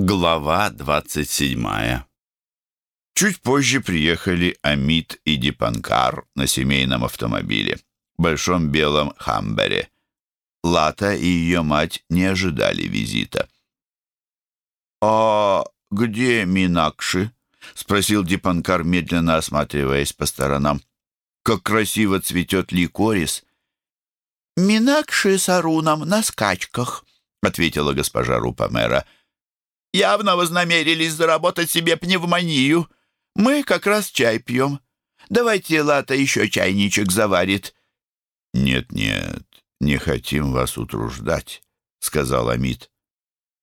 Глава 27 Чуть позже приехали Амит и Дипанкар на семейном автомобиле, большом белом Хамбере. Лата и ее мать не ожидали визита. «А где Минакши?» — спросил Дипанкар, медленно осматриваясь по сторонам. «Как красиво цветет ликорис!» «Минакши с Аруном на скачках», — ответила госпожа Рупамера. «Явно вознамерились заработать себе пневмонию. Мы как раз чай пьем. Давайте Лата еще чайничек заварит». «Нет-нет, не хотим вас утруждать», — сказал Амит.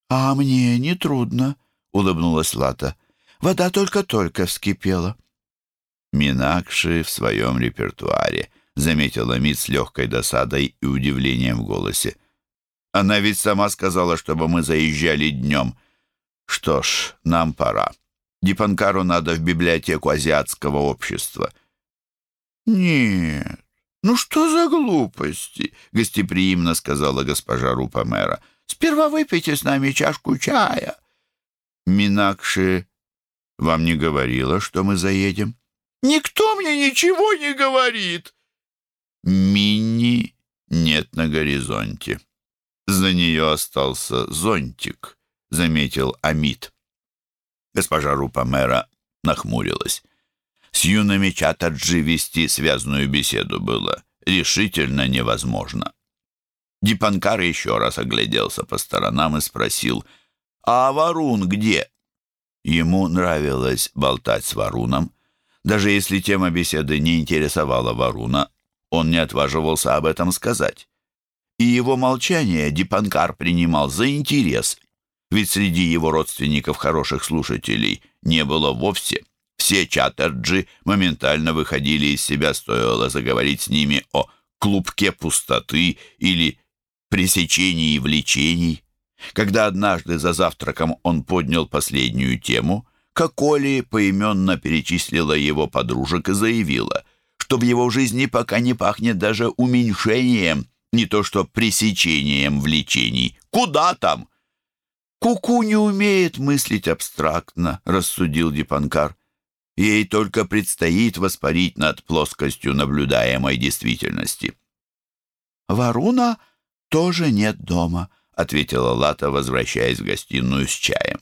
«А мне не трудно», — улыбнулась Лата. «Вода только-только вскипела». Минакши в своем репертуаре —— заметила Мит с легкой досадой и удивлением в голосе. «Она ведь сама сказала, чтобы мы заезжали днем. Что ж, нам пора. Дипанкару надо в библиотеку азиатского общества». «Нет, ну что за глупости?» — гостеприимно сказала госпожа Рупа-мэра. «Сперва выпейте с нами чашку чая». «Минакши вам не говорила, что мы заедем?» «Никто мне ничего не говорит!» Мини нет на горизонте. За нее остался зонтик, заметил Амит. Госпожа Рупа-мэра нахмурилась. С юными Чатаджи вести связную беседу было решительно невозможно. Дипанкар еще раз огляделся по сторонам и спросил, «А Варун где?» Ему нравилось болтать с Варуном. Даже если тема беседы не интересовала Варуна, он не отваживался об этом сказать. И его молчание Дипанкар принимал за интерес, ведь среди его родственников хороших слушателей не было вовсе. Все чаттерджи моментально выходили из себя, стоило заговорить с ними о клубке пустоты или пресечении влечений. Когда однажды за завтраком он поднял последнюю тему, Коколи поименно перечислила его подружек и заявила — что в его жизни пока не пахнет даже уменьшением, не то что пресечением влечений. Куда там? Куку не умеет мыслить абстрактно, рассудил Дипанкар. Ей только предстоит воспарить над плоскостью наблюдаемой действительности. «Варуна тоже нет дома», — ответила Лата, возвращаясь в гостиную с чаем.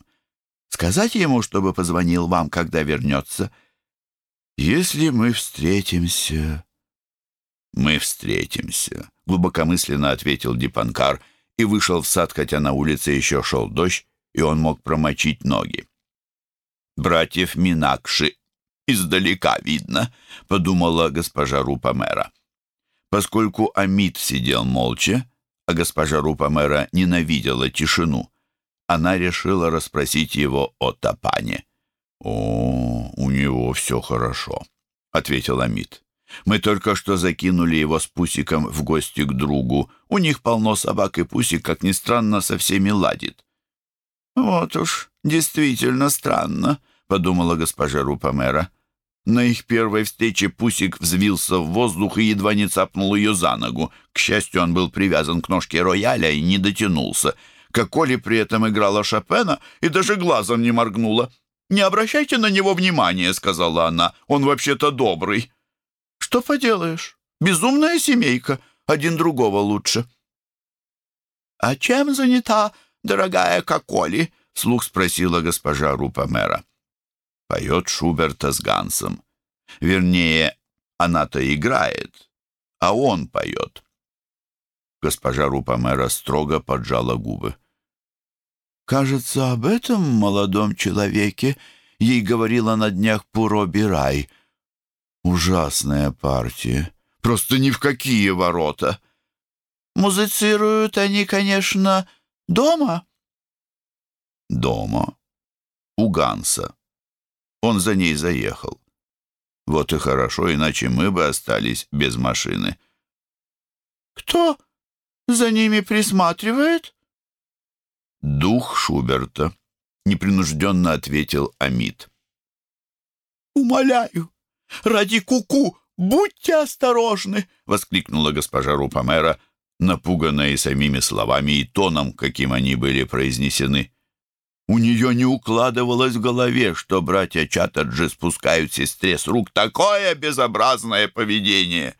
«Сказать ему, чтобы позвонил вам, когда вернется?» «Если мы встретимся...» «Мы встретимся», — глубокомысленно ответил Дипанкар и вышел в сад, хотя на улице еще шел дождь, и он мог промочить ноги. «Братьев Минакши издалека видно», — подумала госпожа Рупа-мэра. Поскольку Амит сидел молча, а госпожа Рупа-мэра ненавидела тишину, она решила расспросить его о Тапане. «О, у него все хорошо», — ответил Амит. «Мы только что закинули его с Пусиком в гости к другу. У них полно собак, и Пусик, как ни странно, со всеми ладит». «Вот уж, действительно странно», — подумала госпожа Рупамера. На их первой встрече Пусик взвился в воздух и едва не цапнул ее за ногу. К счастью, он был привязан к ножке рояля и не дотянулся. Коколи при этом играла Шопена и даже глазом не моргнула. «Не обращайте на него внимания», — сказала она. «Он вообще-то добрый». «Что поделаешь? Безумная семейка. Один другого лучше». «А чем занята дорогая Коколи?» — слух спросила госпожа Рупа-мэра. Поет Шуберта с Гансом. Вернее, она-то играет, а он поет. Госпожа Рупа-мэра строго поджала губы. Кажется, об этом молодом человеке ей говорила на днях Пуро Бирай. Ужасная партия. Просто ни в какие ворота. Музыцируют они, конечно, дома. Дома. У Ганса. Он за ней заехал. Вот и хорошо, иначе мы бы остались без машины. Кто за ними присматривает? «Дух Шуберта», — непринужденно ответил Амит. «Умоляю, ради куку, -ку, будьте осторожны!» — воскликнула госпожа Рупамера, напуганная и самими словами и тоном, каким они были произнесены. У нее не укладывалось в голове, что братья Чаттерджи спускают сестре с рук такое безобразное поведение.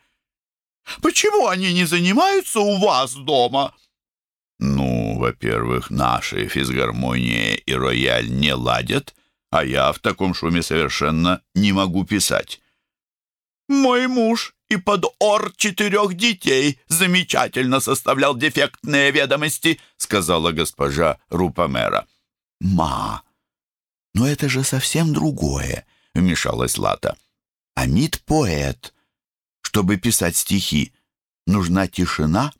«Почему они не занимаются у вас дома?» «Ну, во-первых, наши физгармония и рояль не ладят, а я в таком шуме совершенно не могу писать». «Мой муж и под ор четырех детей замечательно составлял дефектные ведомости», сказала госпожа Рупамера. «Ма, но это же совсем другое», — вмешалась Лата. «Амид — поэт. Чтобы писать стихи, нужна тишина».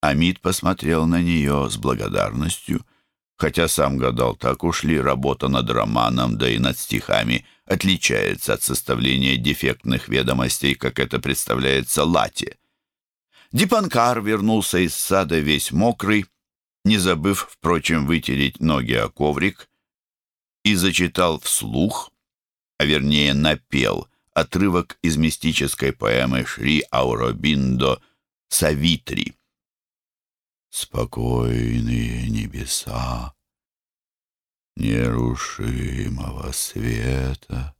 Амид посмотрел на нее с благодарностью, хотя сам гадал, так уж ли работа над романом, да и над стихами отличается от составления дефектных ведомостей, как это представляется Лате. Дипанкар вернулся из сада весь мокрый, не забыв, впрочем, вытереть ноги о коврик, и зачитал вслух, а вернее напел, отрывок из мистической поэмы Шри Ауробиндо «Савитри». Спокойные небеса нерушимого света,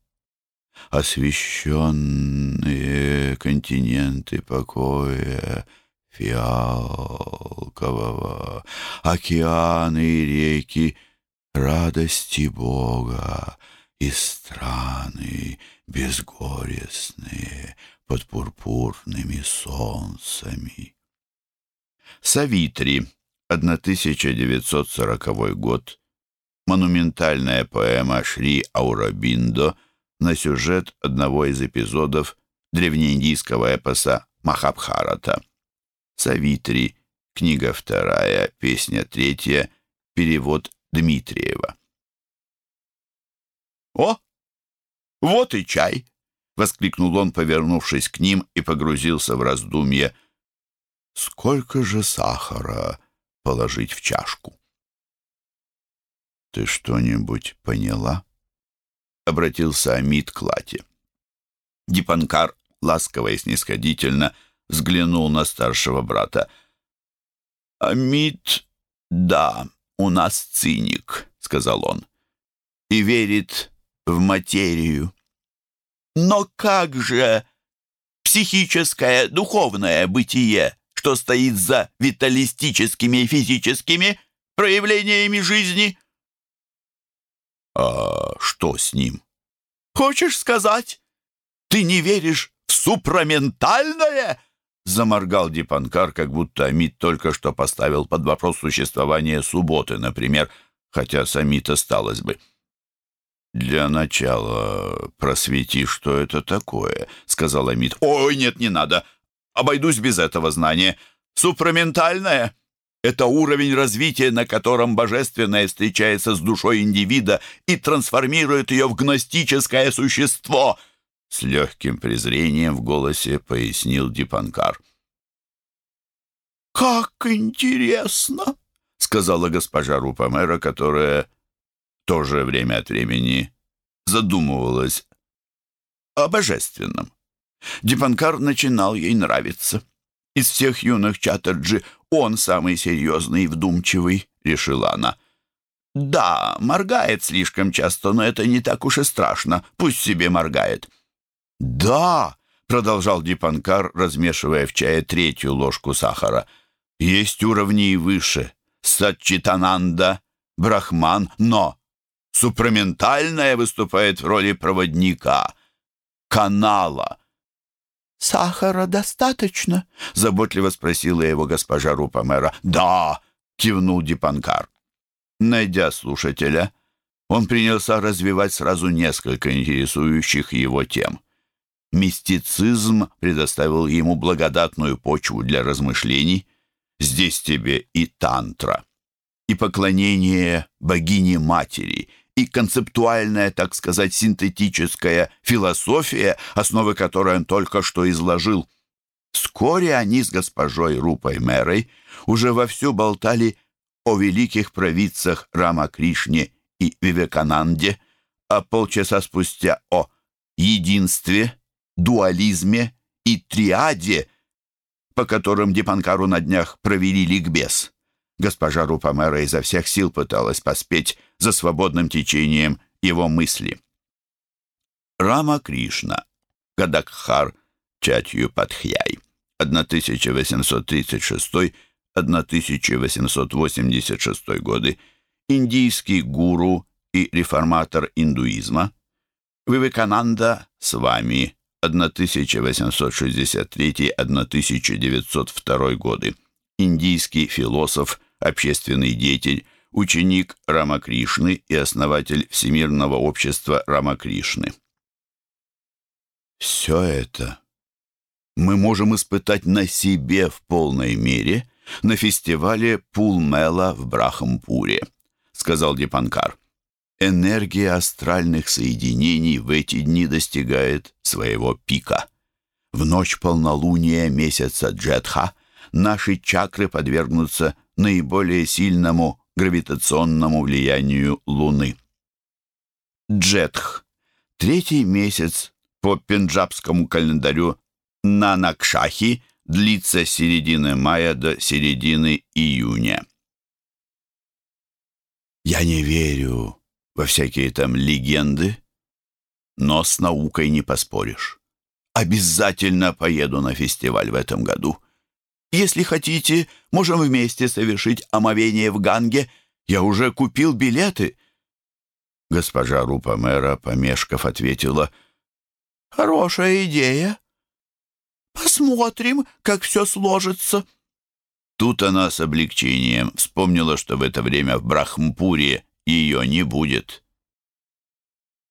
Освещенные континенты покоя фиалкового, Океаны и реки радости Бога И страны безгорестные под пурпурными солнцами. Савитри, 1940 год. Монументальная поэма Шри Аурабиндо на сюжет одного из эпизодов древнеиндийского эпоса Махабхарата. Савитри, книга вторая, песня третья, перевод Дмитриева. «О, вот и чай!» — воскликнул он, повернувшись к ним и погрузился в раздумье — Сколько же сахара положить в чашку? «Ты что-нибудь поняла?» — обратился Амид к Лате. Дипанкар ласково и снисходительно взглянул на старшего брата. «Амид, да, у нас циник», — сказал он, — «и верит в материю. Но как же психическое, духовное бытие?» что стоит за виталистическими и физическими проявлениями жизни. А что с ним? Хочешь сказать, ты не веришь в супраментальное? Заморгал Дипанкар, как будто Амит только что поставил под вопрос существование субботы, например, хотя с Амит осталось бы. «Для начала просвети, что это такое», — сказал Амит. «Ой, нет, не надо. Обойдусь без этого знания. Супраментальное — это уровень развития, на котором божественное встречается с душой индивида и трансформирует ее в гностическое существо. С легким презрением в голосе пояснил Дипанкар. «Как интересно!» — сказала госпожа Рупамера, которая тоже время от времени задумывалась о божественном. Дипанкар начинал ей нравиться. Из всех юных Чаттерджи он самый серьезный и вдумчивый, решила она. Да, моргает слишком часто, но это не так уж и страшно. Пусть себе моргает. Да, продолжал Дипанкар, размешивая в чае третью ложку сахара. Есть уровни и выше. Сатчитананда, Брахман, но супраментальное выступает в роли проводника, канала — «Сахара достаточно?» — заботливо спросила его госпожа Рупамера. «Да!» — кивнул Дипанкар. Найдя слушателя, он принялся развивать сразу несколько интересующих его тем. Мистицизм предоставил ему благодатную почву для размышлений. Здесь тебе и тантра, и поклонение богине-матери — и концептуальная, так сказать, синтетическая философия, основы которой он только что изложил. Вскоре они с госпожой Рупой Мэрой уже вовсю болтали о великих провидцах Рама Кришне и Вивекананде, а полчаса спустя о единстве, дуализме и триаде, по которым Дипанкару на днях провели ликбез. Госпожа Рупамера изо всех сил пыталась поспеть за свободным течением его мысли. Рама Кришна, Гадакхар, Чатью Патхьяй, 1836-1886 годы, индийский гуру и реформатор индуизма, Вивекананда с вами 1863-1902 годы, индийский философ, общественный деятель, ученик Рамакришны и основатель Всемирного общества Рамакришны. Все это мы можем испытать на себе в полной мере на фестивале Пулмела в Брахампуре, сказал Дипанкар. Энергия астральных соединений в эти дни достигает своего пика. В ночь полнолуния месяца Джетха наши чакры подвергнутся наиболее сильному гравитационному влиянию Луны. Джетх — третий месяц по пенджабскому календарю Нанакшахи длится с середины мая до середины июня. Я не верю во всякие там легенды, но с наукой не поспоришь. Обязательно поеду на фестиваль в этом году. Если хотите, можем вместе совершить омовение в Ганге. Я уже купил билеты». Госпожа Рупа мэра, помешков, ответила, «Хорошая идея. Посмотрим, как все сложится». Тут она с облегчением вспомнила, что в это время в Брахмпуре ее не будет.